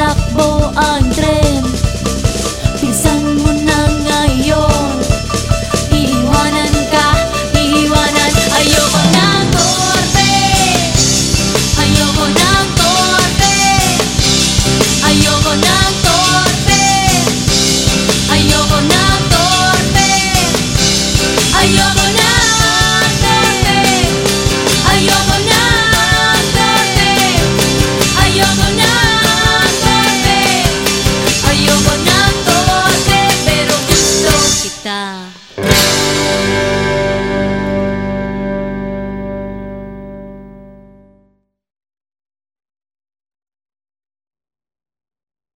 tak bo antrem